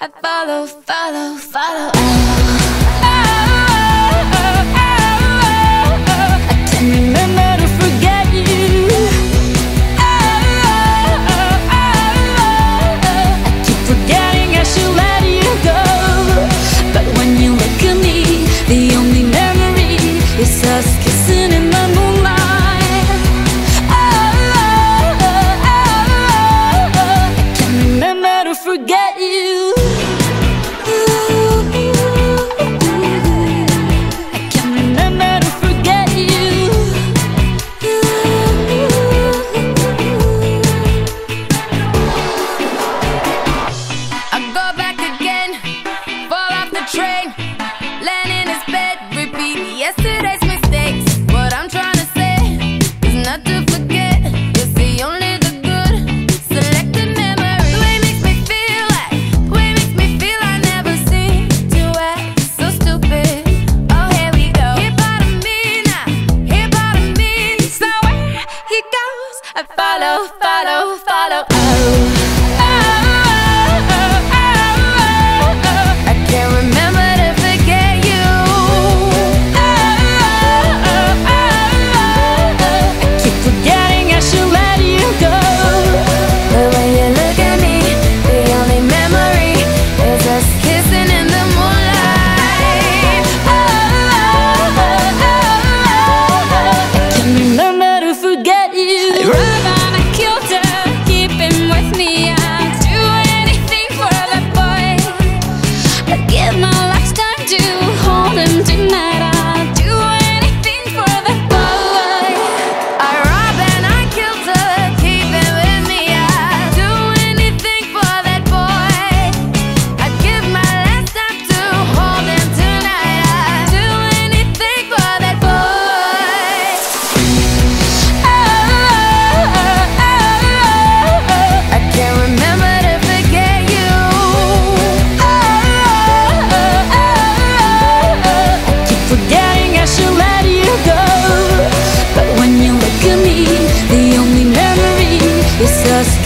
I follow, follow, follow. I can remember to forget you. I keep forgetting I should let you go. But when you look at me, the only memory is us. follow, follow, oh.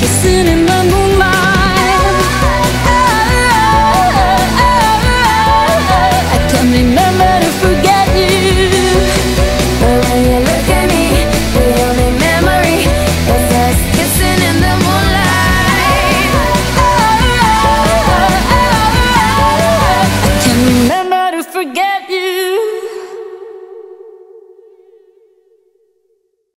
kissing